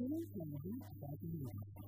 information about the movie.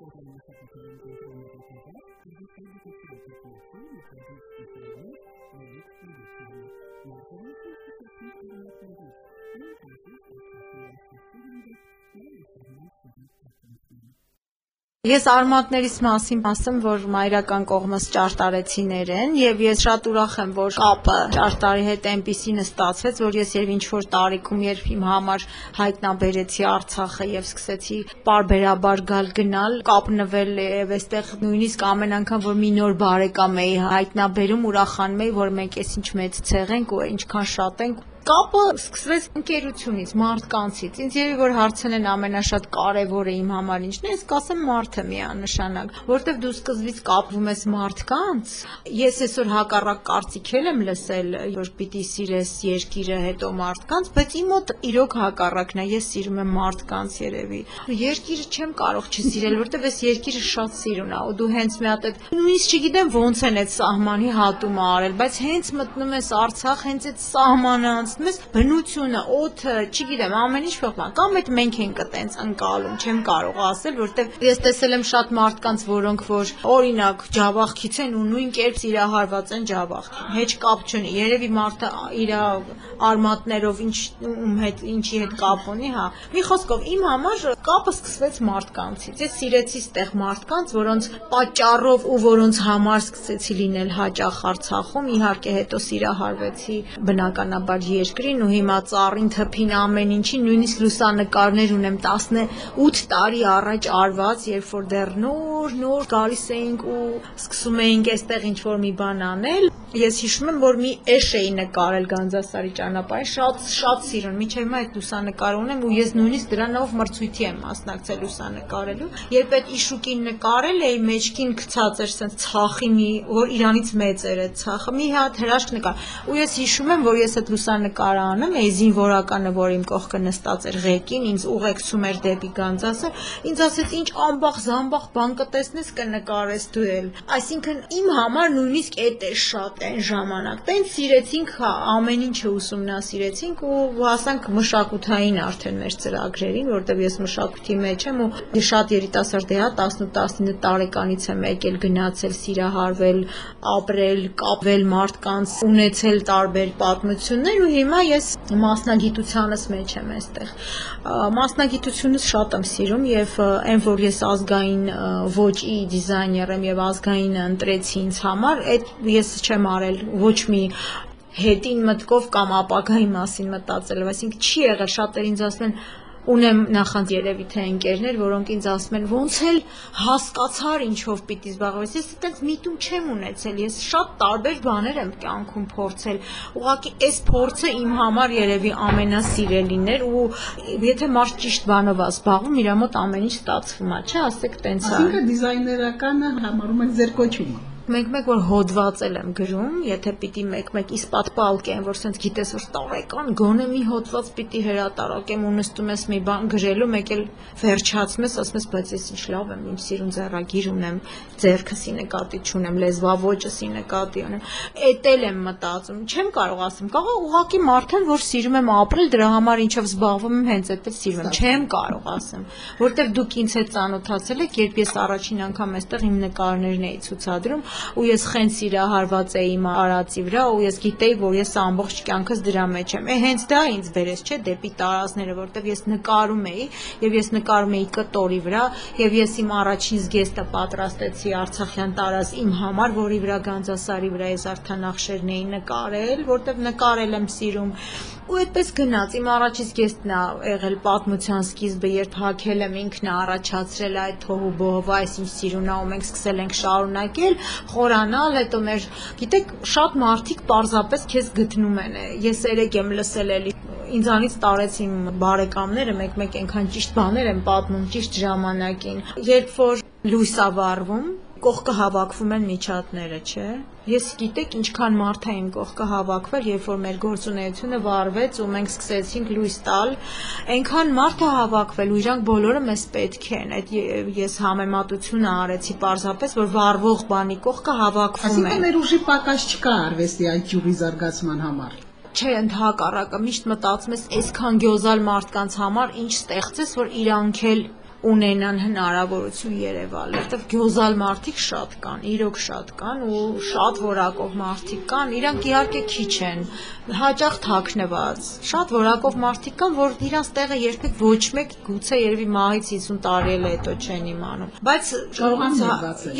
Organisationen der Organisation, die sich für die Kultur der Kultur und der Kultur Ես արմատներից մասին ասեմ, որ մայրական կողմս ճարտարեցիներ են եւ ես շատ ուրախ եմ, որ կապը ճարտարի հետ այնպեսին ստացվեց, որ ես երբ ինչ որ տարիքում երբ իմ համար հայտնաբերեցի Արցախը եւ սկսեցի parberabar գալ գնալ, կապնվել եւ այստեղ նույնիսկ ամեն անգամ որ մի նոր բարեկամ էի հայտնաբերում, ուրախանում էի, որ մենք էս ինչ մեծ ցեղ ենք ու ինչքան շատ ենք կապը սկսվեց ընկերությունից, մարդկանցից։ Ինձ երևի որ հարցն են ամենաշատ կարևորը իմ համար ինչն է, ես կասեմ մարդը միանշանակ, որովհետև դու սկզբից կապվում ես մարդկանց։ Ես այսօր հակառակ կարծիքել եմ լսել, որ պիտի սիրես երկիրը, հետո մարդկանց, բայց իմ մոտ իրոք հակառակն է, ես սիրում եմ մարդկանց երևի։ Երկիրը չեմ կարող չսիրել, որովհետև այս երկիրը շատ սիրուն է, ու դու հենց մի հատ այդ նույնիսկ չգիտեմ ոնց են այդ սահմանի հատումը արել, բայց հենց մտնում ես Արցախ, հենց այդ սահմանը անցնում ես բնությունը, օդը, չգիտեմ, ամեն ինչ փոխվում։ Կամ այդ մենք ենք այտենց անցալում, չեմ կարող ասել, որովհետև ես տեսել եմ շատ մարդկանց, որոնք որ օրինակ ջավախքից են ու նույն կերպ սիրահարված են ջավախքին։ Հեչ կապ չունի։ Երևի մարդը իր արմատներով ինչ ում հետ ինչի հետ կապ ունի, հա։ Մի խոսքով իմ համար կապը սկսվեց մարդկանցից։ Ես սիրեցի ստեղ մարդկանց, որոնց պատճառով ու որոնց համար սկսեցի լինել հաճախ Արցախում, իհարկե հետո սիրահարվեցի բնականաբար երկրին ու հիմա ծառին, թփին, ամեն ինչին, նույնիսկ լուսանկարներ ունեմ 18 տարի առաջ արված, երբ որ դեռ նոր նոր գալիս էինք ու սկսում էինք այստեղ ինչ որ մի բան անել։ Ես հիշում եմ, որ մի էշ էի նկարել Գանձասարի ճանապարհին, շատ շատ սիրուն, միջև հիմա այդ լուսանկարը ունեմ ու ես նույնիսկ դրանով մրցույթի եմ մասնակցել լուսանկարելու։ Երբ այդ իշուկին նկարել էի, մեջքին գցած էր sense ցախի մի, որ իրանից մեծ էր այդ ցախը, մի հատ հրաշք նկար։ Ու ես հիշում եմ, որ ես այդ լուսանկարը անում էի, զինվորականը, որ իմ կողքը նստած էր ղեկին, ինձ ուղեկցում էր դեպի Գանձասը, ինձ ասեց, ինչ ամբախ զամբախ բան կտեսնես կնկարես դու էլ։ Այսինքն իմ համար նույնիսկ այդ է շատ այն ժամանակ։ Տենց սիրեցինք, հա, ամեն ինչը ուսումնասիրեցինք ու հասանք մշակութային արդեն մեր ծրագրերին, որտեղ ես մշակույթի մեջ եմ ու շատ երիտասարդ է, հա, 18-19 տարեկանից եմ եկել գնացել, սիրահարվել, ապրել, կապվել մարդկանց, ունեցել տարբեր պատմություններ ու հիմա ես մասնագիտությանս մեջ եմ այստեղ։ Մասնագիտությունս շատ եմ սիրում եւ այն որ ես ազգային ոճի դիզայներ եմ եւ ազգային ընտրեցի ինձ համար, այդ ես չեմ արել ոչ մի հետին մտկով կամ ապագայի մասին մտածելով, այսինքն չի եղել շատեր ինձ ասում են ունեմ նախանց երևի թե ընկերներ, որոնք ինձ ասում են ոնց էլ հասկացար ինչով պիտի զբաղվես։ Ես այդպես միտում չեմ ունեցել։ Ես շատ տարբեր բաներ եմ կյանքում փորձել։ Ուղղակի այս փորձը իմ համար երևի ամենասիրելին էր ու եթե մարդ ճիշտ բանով է զբաղվում, իր մոտ ամեն ինչ ստացվում է, չէ՞, ասեք տենց է։ Այսինքն դիզայներականը համարում եք ձեր կոչումը մեկ-մեկ որ հոդված եմ գրում, եթե պիտի մեկ-մեկ իսպատ պալկեն, որ sense գիտես որ տարեկան գոնե մի հոդված պիտի հրատարակեմ ու նստում ես մի բան գրելու, մեկ էլ վերջացում ես, ասում ես, բայց ես ինչ լավ եմ, իմ սիրուն ձեռագիր ունեմ, ձեռքսի նկատի չունեմ, լեզվավոճսի նկատի ունեմ։ Էդ էլ եմ մտածում, չեմ կարող ասեմ, կարող ուղակի մարդ եմ, որ սիրում եմ ապրել, դրա համար ինչով զբաղվում եմ, հենց այդպես սիրում եմ, չեմ կարող ասեմ, որտեվ դուք ինձ հետ ծանոթացել եք, երբ ես առաջին անգամ այստեղ իմ նկարներն էի ցուցադրում ու ես խեն սիրահարված էի իմ արածի վրա ու ես գիտեի, որ ես ամբողջ կյանքս դրա մեջ եմ։ Է հենց դա ինձ բերեց, չէ, դեպի տարազները, որտեվ ես նկարում էի եւ ես նկարում էի կտորի վրա եւ ես իմ առաջին զգեստը պատրաստեցի Արցախյան տարազ իմ համար, որի վրա Գանձասարի վրա ես արդեն նախշերն էի նկարել, որտեվ նկարել եմ սիրում ու այդպես գնաց իմ առաջից գեստն է եղել պատմության սկիզբը երբ հակել եմ ինքն առաջացրել այդ թողու բողովը այսինչ սիրունա ու մենք սկսել ենք շարունակել խորանալ հետո մեր գիտեք շատ մարդիկ պարզապես քեզ գտնում են ես երեք եմ լսել էլի ինձանից տարեց իմ բարեկամները մեկ-մեկ այնքան ճիշտ բաներ են պատմում ճիշտ ժամանակին երբ որ լույս ավառվում կողքը հավաքվում են միջատները, չէ։ Ես գիտեք ինչքան մարդ է իմ կողքը հավաքվել, երբ որ մեր գործունեությունը վարվեց ու մենք սկսեցինք լույս տալ, այնքան մարդ է հավաքվել ու իրանք բոլորը մեզ պետք են։ Այդ ես համեմատությունը արեցի պարզապես, որ վարվող բանի կողքը հավաքվում են։ Այսինքն մեր ուժի պակաս չկա արվեստի այդ յուղի զարգացման համար չէ ընդհակառակը միշտ մտածում ես այսքան գյոզալ մարդկանց համար ինչ ստեղծես որ իրանք էլ ունենան հնարավորություն Երևալ, որտեղ գյոզալ մարդիկ շատ կան, իրոք շատ կան ու շատ որակով մարդիկ կան, իրանք իհարկե քիչ են, հաճախ թաքնված։ Շատ որակով մարդիկ կան, որ իրանց տեղը երբեք ոչ մեկ գուցե երևի մահից 50 տարի էլ հետո չեն իմանում։ Բայց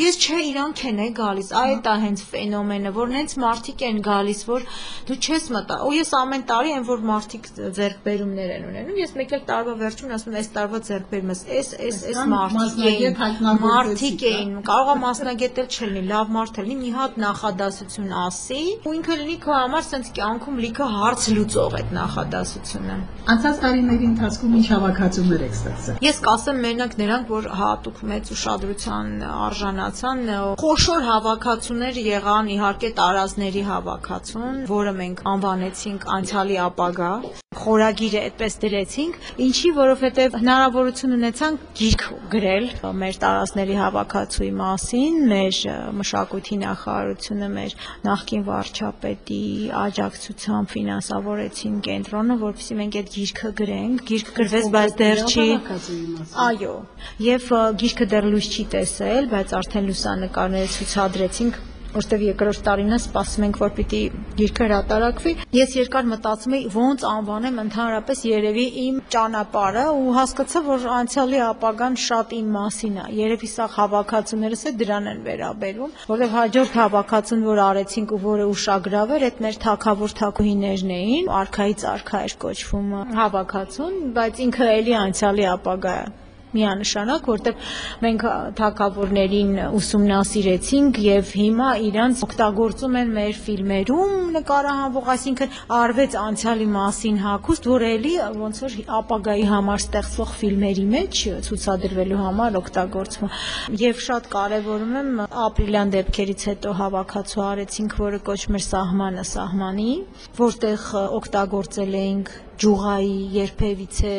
ես չէ, իրանք են է գալիս, այդ է հենց ֆենոմենը, որ հենց մարդիկ են գալիս, որ դու չես մտա։ Ու ես ամեն տարի այն որ մարդիկ ձեռքբերումներ են ունենում, ես մեկ էլ տարվա վերջում ասում եմ, այս տարվա ձեռքբերումս, այս այս այս մարդիկ էին, մարդիկ էին, կարող է մասնագետել չլինի, լավ մարդ լինի, մի հատ նախադասություն ասի, ու ինքը լինի քո համար sense կյանքում լիքը հարց լուծող այդ նախադասությունը։ Անցած տարիների ընթացքում ինչ հավաքածուներ եք ստացել։ Ես կասեմ մենակ նրանք, որ հատուկ մեծ ուշադրության արժանացան, խոշոր հավաքածուներ եղան իհարկե տարազների հավաքածուն, որը մենք անվանեցինք անցյալի ապագա խորագիրը այդպես դրեցինք, ինչի որովհետև հնարավորություն ունեցանք գիրք գրել մեր տարածքների հավաքածուի մասին, մեր մշակույթի նախարարությունը մեր նախկին վարչապետի աջակցությամբ ֆինանսավորեցին կենտրոնը, որովհետև մենք այդ գիրքը գրենք, գիրքը գրվեց, բայց դեռ չի Այո, եւ գիրքը դեռ լույս չի տեսել, բայց արդեն լուսանկարները ցուցադրեցինք որտեվ երկրորդ տարին է սպասում ենք, որ պիտի գիրքը հրատարակվի։ Ես երկար մտածում էի ոնց անվանեմ ընդհանրապես երևի իմ ճանապարհը ու հասկացա, որ անցյալի ապագան շատ իմ մասին է։ Երևի սա հավաքածուներս է դրան են վերաբերում, որովհետև հաջորդ հավաքածուն, որ արեցինք ու որը ուշագրավ էր, այդ մեր թակավոր թակուհիներն էին, արքայից արքա էր կոչվում հավաքածուն, բայց ինքը էլի անցյալի ապագա է միանշանակ, որտեղ մենք թակավորներին ուսումնասիրեցինք եւ հիմա իրանց օգտագործում են մեր ֆիլմերում նկարահանվող, այսինքն արվեց անցյալի մասին հակուստ, որ էլի ոնց որ ապագայի համար ստեղծվող ֆիլմերի մեջ ցուցադրվելու համար օգտագործվում։ Եվ շատ կարևորում եմ ապրիլյան դեպքերից հետո հավաքածու արեցինք, որը կոչվում էր սահմանը սահմանի, որտեղ օգտագործել էինք ջուղայի երբևիցե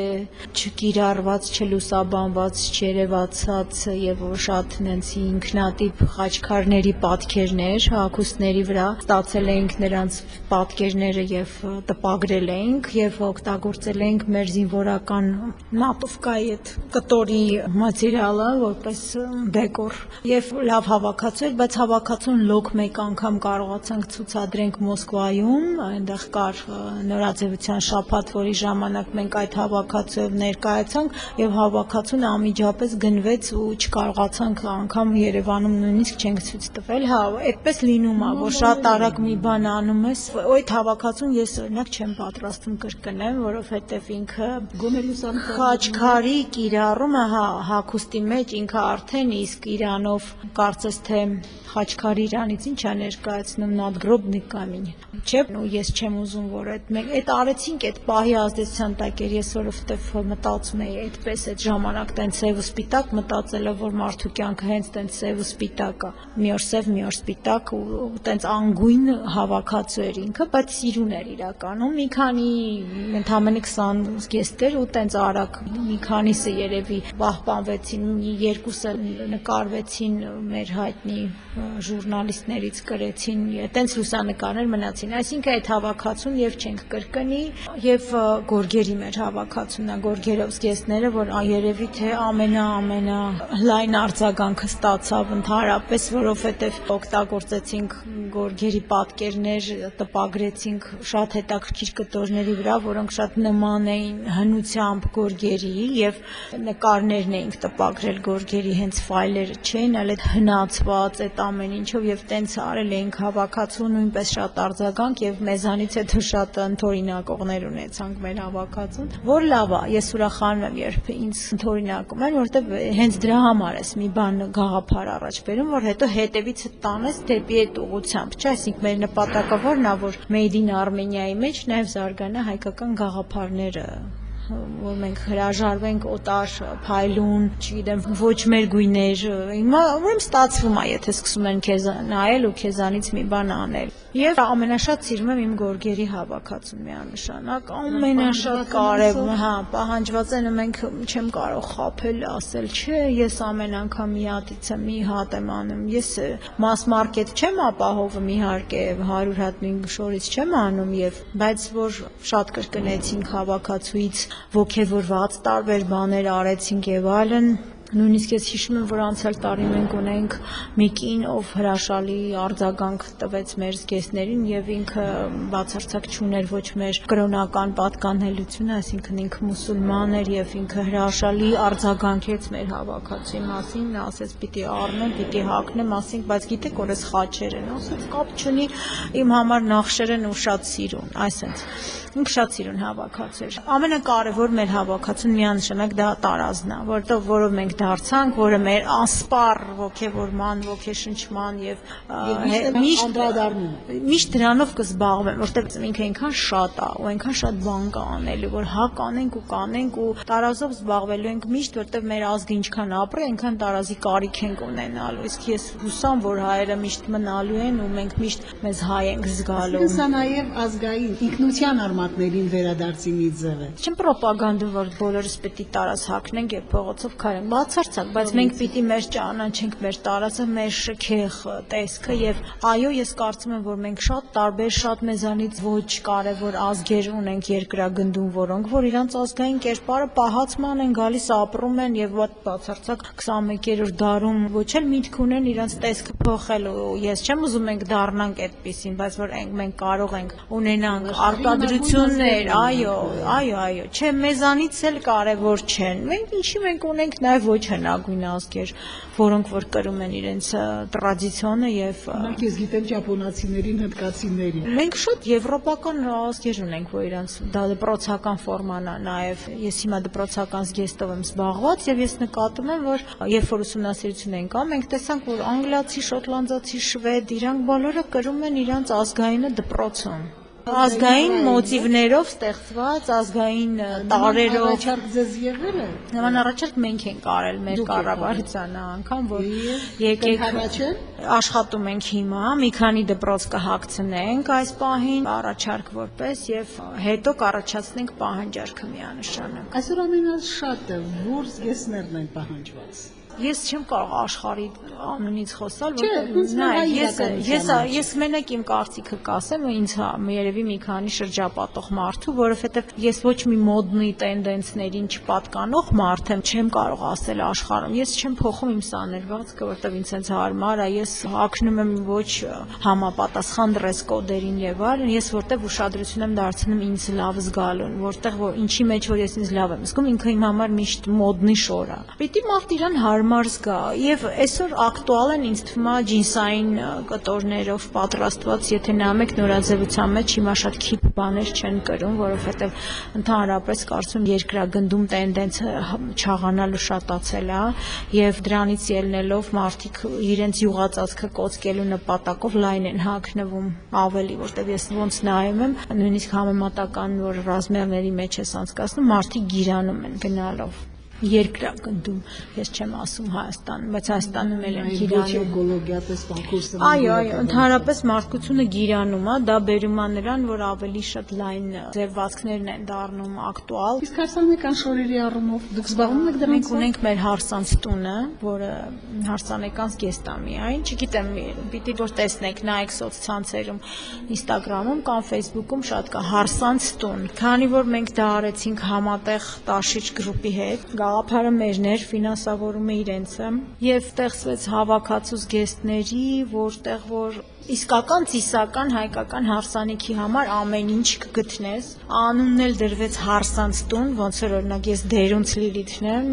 չկիրառված, չլուսաբանված, չերևացած եւ շատ նենց ինքնատիպ խաչքարների պատկերներ հակոստների վրա ստացել էինք նրանց պատկերները եւ տպագրել էինք եւ օգտագործել էինք մեր զինվորական նապովկայի այդ կտորի մատերիալը որպես դեկոր եւ լավ հավաքածու էր, բայց հավաքածուն լոկ մեկ անգամ կարողացանք ցուցադրենք Մոսկվայում, այնտեղ կար նորաձևության շաբաթ որի ժամանակ մենք այդ հավաքածուով ներկայացանք եւ հավաքածուն անմիջապես գնվեց ու չկարողացանք անգամ Երևանում նույնիսկ չենք ցույց տվել։ Հա, այդպես լինում է, որ շատ արագ մի բան անում ես, այդ հավաքածուն ես օրինակ չեմ պատրաստում կրկնեմ, որովհետեւ ինքը գոմելուսան խաչքարի կիրառումը, հա, հակոստի մեջ ինքը արդեն իսկ Իրանով կարծես թե խաչքարի Իրանից ինչ է ներկայացնում նադգրոբնի կամին։ Չէ, ու ես չեմ ուզում որ այդ մենք այդ արեցինք այդ պահի ազդեցության տակ էր ես որովհետև մտածում էի այդպես այդ ժամանակ տենց սև ու սպիտակ մտածելով որ մարդու կյանքը հենց տենց սև ու սպիտակ է մի օր սև մի օր սպիտակ ու տենց անգույն հավաքածու էր ինքը բայց սիրուն էր իրականում մի քանի ընդամենը 20 գեստեր ու տենց արագ մի քանիսը երևի պահպանվեցին երկուսը նկարվեցին մեր հայտնի ժուրնալիստներից կրեցին տենց լուսանկարներ մնացին այսինքն այդ հավաքածուն եւ չենք կրկնի եւ գորգերի մեր հավաքածունն է գորգերով զգեստները, որ երևի թե ամենա ամենա լայն արձագանքը ստացավ ընդհանրապես, որովհետեւ օգտագործեցինք գորգերի պատկերներ, տպագրեցինք շատ հետաքրքիր կտորների վրա, որոնք շատ նման էին հնությամբ գորգերի եւ նկարներն էինք տպագրել գորգերի հենց ֆայլերը չէին, այլ հնացված այդ ամեն ինչով եւ տենց արել էինք հավաքածու նույնպես շատ արձագանք եւ մեզանից հետո շատ ընթորինակողներ ունեցանք մեր հավաքածուն, որ լավ է, ես ուրախանում եմ, երբ ինձ ընդօրինակում են, որովհետև հենց դրա համար ես մի բան գաղափար առաջ բերում, որ հետո հետևից տանես դեպի այդ ուղությամբ, չէ՞, այսինքն մեր նպատակը որն է, որ Made in Armenia-ի մեջ նաև զարգանա հայկական գաղափարները որ մենք հրաժարվենք օտար փայլուն, չգիտեմ, ոչ մեր գույներ։ Հիմա ուրեմն ստացվում է, եթե սկսում են քեզ նայել ու քեզանից մի բան անել։ Եվ ամենաշատ սիրում եմ իմ գորգերի հավաքածուն միանշանակ, ամենաշատ կարևոր, հա, պահանջված են մենք չեմ կարող խափել, ասել, չէ, ես ամեն անգամ մի հատից եմ, մի հատ եմ անում։ Ես mass market չեմ ապահովում իհարկե 100 հատ նույն շորից չեմ անում եւ բայց որ շատ կրկնեցինք հավաքածուից ողքեվորված տարբեր բաներ արեցինք եւ այլն Նույնիսկ ես հիշում եմ, որ անցյալ տարի մենք ունենք մի կին, ով հրաշալի արձագանք տվեց մեր զգեստներին եւ ինքը բացարձակ չուներ ոչ մեր կրոնական պատկանելությունը, այսինքն ինքը մուսուլման էր եւ ինքը հրաշալի արձագանքեց մեր հավաքածուի մասին, ասեց պիտի առնեմ, պիտի հագնեմ, ասինք, բայց գիտեք, որ էս խաչեր են, ասեց կապ չունի, իմ համար նախշեր են ու շատ սիրուն, այսպես ինքը շատ սիրուն հավաքածու էր։ Ամենակարևոր մեր հավաքածուն միանշանակ դա տարազն է, որտեղ որով մենք դարձանք, որը մեր անսպառ ողջևորման, ողջշնչման եւ միշտ անդրադառնում։ Միշտ դրանով կզբաղվեմ, որտեղ ինքը այնքան շատ է ու այնքան շատ բան կա անելու, որ հա կանենք ու կանենք ու տարազով զբաղվելու ենք միշտ, որտեղ մեր ազգը ինչքան ապրի, այնքան տարազի կարիք ենք ունենալու։ Իսկ ես հուսամ, որ հայերը միշտ մնալու են ու մենք միշտ մեզ հայ ենք զգալու։ Սա նաև ազգային ինքնության արմատներին վերադարձի մի ձև է։ Չեմ ռոպագանդում, որ բոլորս պետք է տարած հակնենք եւ փողոցով քայլենք Բացարձակ, բայց մենք պիտի մեր ճանաչենք մեր տարածը, մեր շքեղ տեսքը եւ այո, ես կարծում եմ, որ մենք շատ տարբեր, շատ մեզանից ոչ կարևոր ազգեր ունենք երկրագնդում, որոնք որ իրանց ազգային կերպարը պահածման են գալիս, ապրում են եւ բացարձակ 21-րդ դարում ոչ էլ միտք ունեն իրանց տեսքը փոխելու։ Ես չեմ ուզում մենք դառնանք այդպեսին, բայց որ մենք կարող ենք ունենանք արտադրություններ, այո, այո, այո, չէ, մեզանից էլ կարևոր չեն։ Մենք ինչի մենք ունենք նաև ոչ հնագույն ազգեր, որոնք որ կրում են իրենց տրադիցիոնը եւ Մենք ես գիտեմ ճապոնացիներին, հնդկացիներին։ Մենք շատ եվրոպական ազգեր ունենք, որ իրանց դա դպրոցական ֆորման է նաև։ Ես հիմա դպրոցական զգեստով եմ զբաղված եւ ես նկատում եմ, որ երբ որ ուսումնասիրություն ենք անում, մենք տեսանք, որ անգլիացի, շոտլանդացի, շվեդ, իրանք բոլորը կրում են իրանց ազգայինը դպրոցում ազգային մոտիվներով ստեղծված, ազգային տարերով Առաջարկ ձեզ եղել է։ Նման առաջարկ մենք ենք արել մեր կառավարությանը անգամ, որ եկեք աշխատում ենք հիմա, մի քանի դպրոց կհագցնենք այս պահին, առաջարկ որպես եւ հետո կառաջացնենք պահանջարկը միանշանակ։ Այսօր ամենաշատը որ զգեստներն են պահանջված։ Ես չեմ կարող աշխարհի անունից խոսալ, որտեղ նայ ես ես ես մենակ իմ կարծիքը կասեմ, ու ինձ երևի մի քանի շրջապատող մարդու, որովհետև ես ոչ մի մոդնի տենդենսներին չպատկանող մարդ եմ, չեմ կարող ասել աշխարհում։ Ես չեմ փոխում իմ սաներվածքը, որտեղ ինձ sense հարմար է, ես հակնում եմ ոչ համապատասխան դրես կոդերին եւ այլն, ես որտեղ ուշադրություն եմ դարձնում ինձ լավ զգալուն, որտեղ որ ինչի մեջ որ ես ինձ լավ եմ զգում, ինքը իմ համար միշտ մոդնի շոր է։ Պիտի մարդ իրան հարմար զգա եւ այսօր ակտուալ են ինձ թվում է ջինսային կտորներով պատրաստված, եթե նայում եք նորաձևության մեջ հիմա շատ քիփ բաներ չեն կրում, որովհետեւ ընդհանրապես կարծում երկրագնդում տենդենսը չաղանալու շատացել է եւ դրանից ելնելով մարդիկ իրենց յուղածածկը կոծկելու նպատակով լայն են հագնվում ավելի, որտեվ ես ոնց նայում եմ, նույնիսկ համեմատական որ ռազմերների մեջ ես անցկացնում, մարդիկ գիրանում են գնալով երկրագնդում ես չեմ ասում Հայաստանում բայց Հայաստանում էլ են Ոչ գիրանում էկոլոգիապես բանկուրսը։ Այո, այո, ընդհանրապես մարդկությունը գիրանում է, դա բերում է նրան, որ ավելի շատ լայն ձևվածքներն են դառնում ակտուալ։ Իսկ հարսանեկան շորերի առումով դուք զբաղվում եք Մենք դրանով։ ունենք մեր հարսանց տունը, որը հարսանեկան զգեստ է միայն, չգիտեմ, պիտի որ տեսնեք, նայեք սոցցանցերում, Instagram-ում կամ Facebook-ում շատ կա հարսանց տուն։ Քանի որ մենք դա արեցինք համատեղ Տաշիչ գրուպի հետ, գաղափարը մերն էր, ֆինանսավորումը իրենցը, եւ ստեղծվեց հավաքածու զգեստների, որտեղ որ իսկական ծիսական հայկական հարսանիքի համար ամեն ինչ կգտնես։ Անունն էլ դրվեց հարսանց տուն, ոնց որ օրինակ ես դերունց Լիլիթն եմ,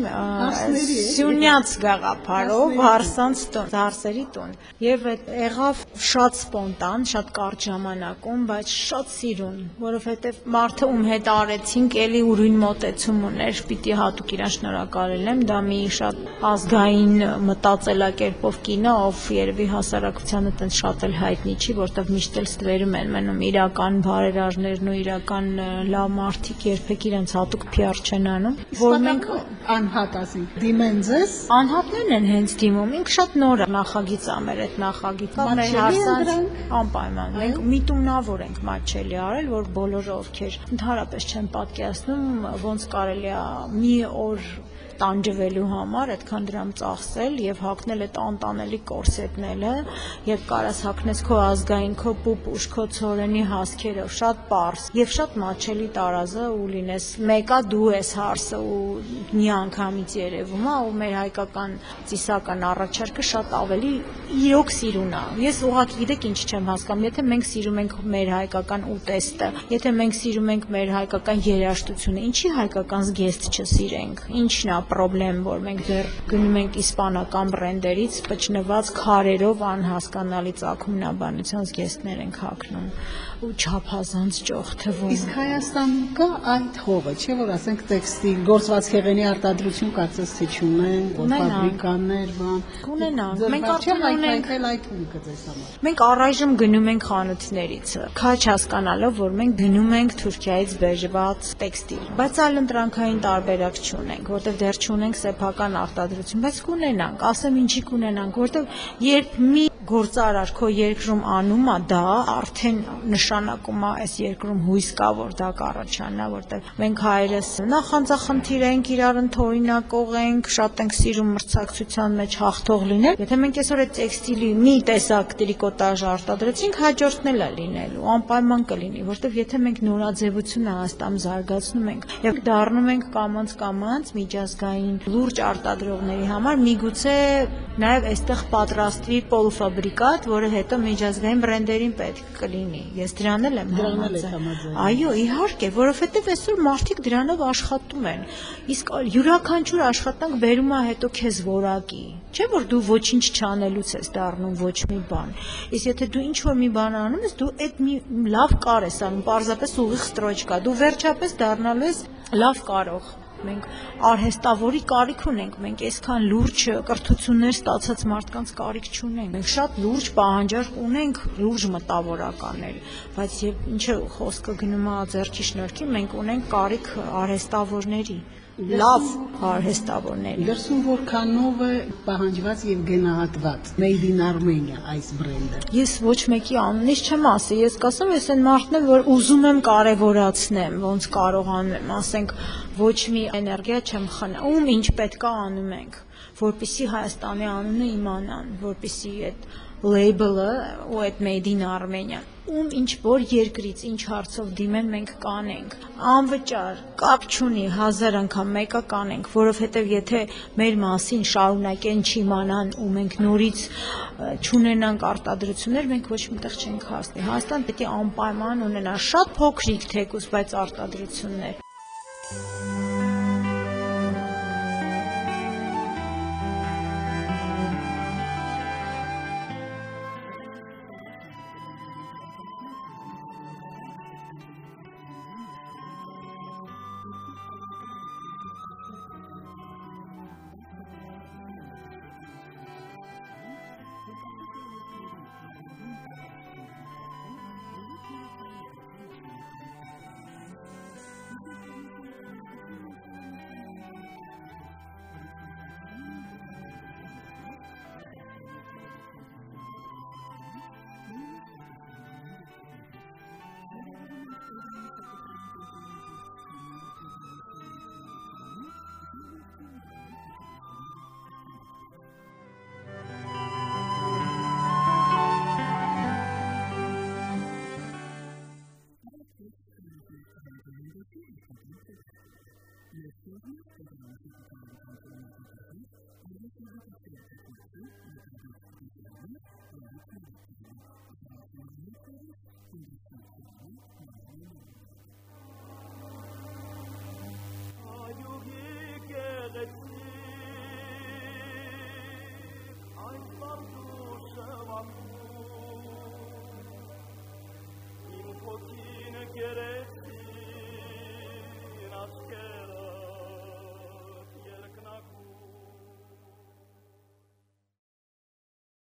Սյունյաց գաղափարով Հարսների հարսանց տուն, հարսերի տուն։ Եվ այդ եղավ շատ սպոնտան, շատ կարճ ժամանակում, բայց շատ սիրուն, որովհետև մարդը ում հետ արեցինք, էլի ուրույն մոտեցում ուներ, պիտի հատուկ իրան շնորհակալել դա մի շատ ազգային մտածելակերպով կին է, ով երևի հասարակությանը տենց շատ էլ հայտնի չի, որտեղ միշտ էլ ստվերում են մնում իրական բարերարներն ու իրական լավ մարդիկ երբեք իրենց հատուկ PR չեն անում, որ մենք անհատ ասենք դիմեն ձեզ Անհատներն են հենց դիմում։ Ինք շատ նոր է նախագիծ ա մեր այդ նախագիծը։ Մեր դրանք։ անպայման։ Մենք միտումնավոր ենք մատչելի արել, որ բոլորը ովքեր ընդհանրապես չեն պատկերացնում ոնց կարելի է մի օր տանջվելու համար այդքան դրամ ծախսել եւ հակնել այդ անտանելի կորսետները եւ կարաս հակնես քո ազգային քո պուպուշ քո ծորենի հասքերով շատ པարս եւ շատ մաչելի տարազը ու լինես մեկա դու ես հարսը ու մի անգամից երևում է ու մեր հայկական ծիսական առաջարկը շատ ավելի իրոք սիրուն է ես ուղղակի գիտեք ինչ չեմ հասկանում եթե մենք սիրում ենք մեր հայկական ուտեստը եթե մենք սիրում ենք մեր հայկական երաժշտությունը ինչի հայկական զգեստ չսիրենք ինչն է խնդրեմ, որ մենք դեռ գնում ենք իսպանական բրենդերից պճնված քարերով անհասկանալի ցակումնաբանության զգեստներ ենք հագնում ու չափազանց ճոխ թվում։ Իսկ Հայաստանում կա այդ հողը, չէ՞ որ ասենք տեքստիլ, գործվածքեղենի արտադրություն կարծես թե չունեն, ֆաբրիկաներ, բան։ Կունենան։ Մենք արդեն ունենք։ այդել այդ ունքը ձեզ համար։ Մենք առայժմ գնում ենք խանութներից, քաչ հասկանալով, որ մենք գնում ենք Թուրքիայից բերված տեքստիլ, բայց այլ ընտրանքային տարբերակ չունենք, որտեղ դեռ չունենք սեփական արտադրություն, բայց կունենանք, ասեմ ինչի կունենանք, որտեղ երբ մի գործարար քո երկրում անում է, դա արդեն նշանակում է այս երկրում հույս կա, որ դա կառաջանա, որտեղ մենք հայերս նախանձախնդիր ենք, իրար ընդօրինակող ենք, շատ ենք սիրում մրցակցության մեջ հաղթող լինել։ Եթե մենք այսօր այդ տեքստիլի մի տեսակ տրիկոտաժ արտադրեցինք, հաջորդն էլ է լինելու, անպայման կլինի, որտեղ եթե մենք նորաձևությունը հաստամ զարգացնում ենք եւ դառնում ենք կամած կամած միջազգային լուրջ արտադրողների համար, միգուցե նաեւ այստեղ պատրաստվի պոլուֆաբրիկատ, որը հետո միջազգային բրենդերին պետք կլինի։ Ես դրան էլ եմ համաձայն։ Այո, իհարկե, որովհետև այսօր մարդիկ դրանով աշխատում են։ Իսկ յուրաքանչյուր աշխատանք բերում է հետո քեզ որակի։ Չէ՞ որ դու ոչինչ չանելուց ես դառնում ոչ մի բան։ Իսկ եթե դու ինչ որ մի բան անում ես, դու այդ մի լավ կար ես անում, պարզապես ուղիղ ստրոճկա։ Դու վերջապես դառնալու ես լավ կարող մենք արհեստավորի կարիք ունենք, մենք այսքան լուրջ կրթություններ ստացած մարդկանց կարիք չունենք։ Մենք շատ լուրջ պահանջարկ ունենք լուրջ մտավորականների, բայց եւ ինչը խոսքը գնում է ձերքի շնորհքի, մենք ունենք կարիք արհեստավորների, լավ արհեստավորների։ Դրսում որքանով է պահանջված եւ գնահատված Made in Armenia այս բրենդը։ Ես ոչ մեկի անունից չեմ ասի, ես կասեմ, ես այն մարդն եմ, որ ուզում եմ կարևորացնեմ, ոնց կարողանում եմ, ասենք, ոչ մի էներգիա չեմ խնայում, ինչ պետքա անում ենք, որpիսի Հայաստանի անունը իմանան, որpիսի այդ լեյբլը ու այդ Made in Armenia. Ում ինչ որ երկրից ինչ հարցով դիմեն մենք կանենք անվճար կապ չունի հազար անգամ մեկը կանենք որովհետև եթե մեր մասին շարունակեն չիմանան ու մենք նորից չունենանք արտադրություններ մենք ոչ միտեղ չենք հասնի Հայաստան պետք է անպայման ունենա շատ փոքրիկ թեկուզ բայց արտադրություններ